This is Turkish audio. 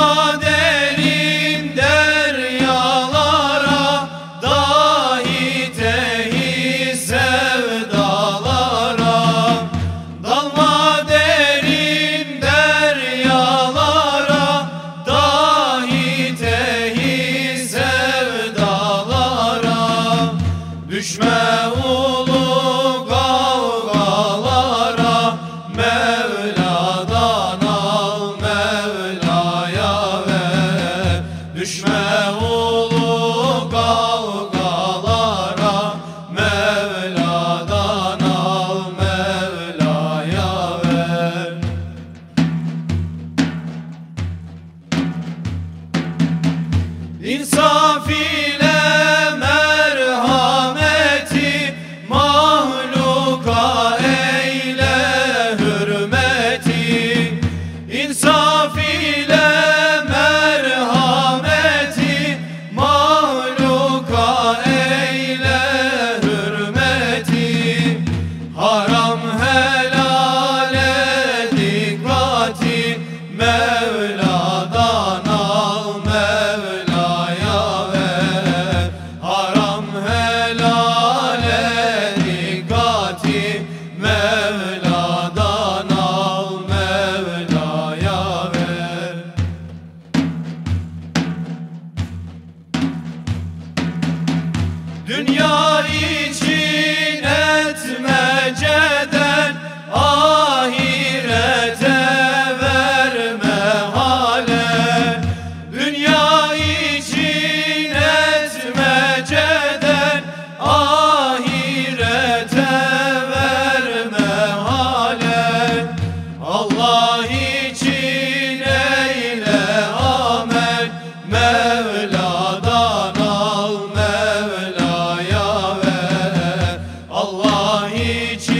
Oh. Düşme ulu kavgalara Mevla'dan al Mevla'ya ver. İnsaf Mevla'dan al Mevla'ya ver. Haram helale dikkati Mevla'dan al Mevla'ya ver. Dünya Mevla'dan al Mevla'ya ver. Allah için